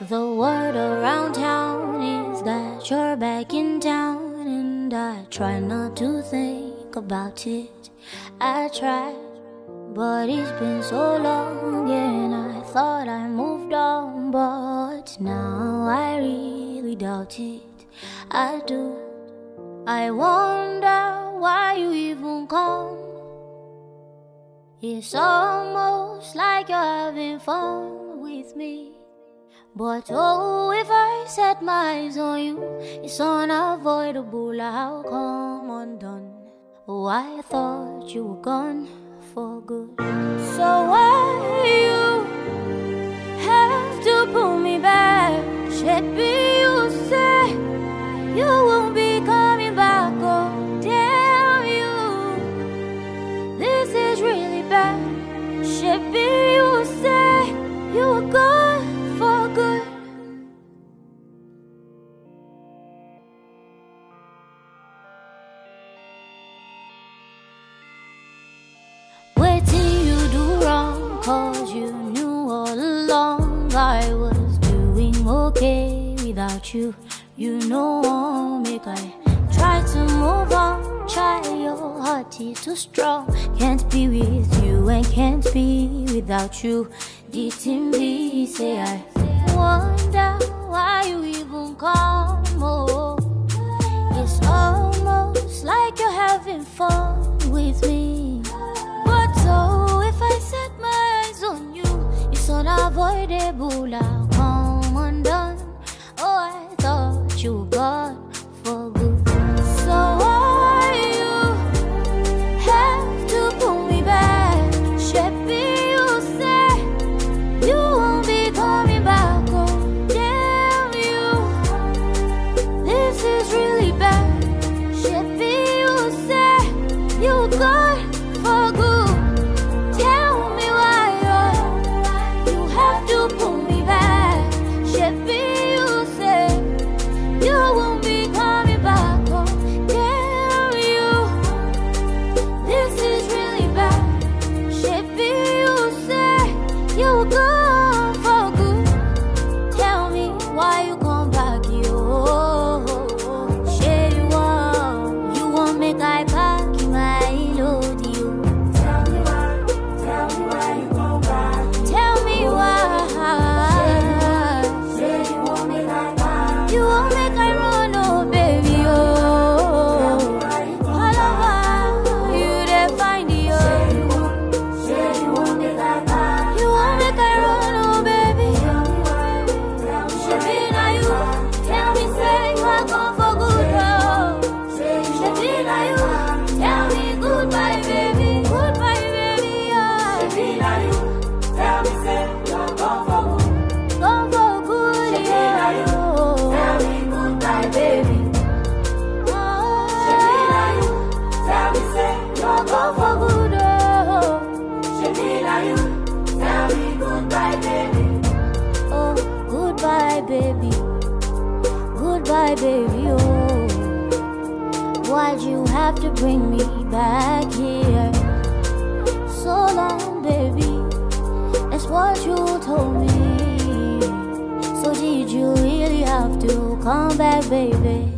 The word around town is that you're back in town, and I try not to think about it. I try, but it's been so long, and I thought I moved on, but now I really doubt it. I do. I wonder why you even come. It's almost like you're having fun with me. But oh, if I set my eyes on you, it's unavoidable. I'll come undone. Oh, I thought you were gone for good. So why you have to pull me back? Should be I was doing okay without you. You know, make I try to move on. Try your heart is too strong. Can't be with you and can't be without you. Didn't say I wonder why you even come. Oh, it's almost like you're having fun with me. I'll come undone. Oh, I thought you gone for good. So why you have to pull me back? Sheppy, you say you won't be coming back. Oh, damn you. This is really bad. Sheppy, you say you gone baby. Goodbye, baby. Oh, why'd you have to bring me back here? So long, baby. That's what you told me. So, did you really have to come back, baby?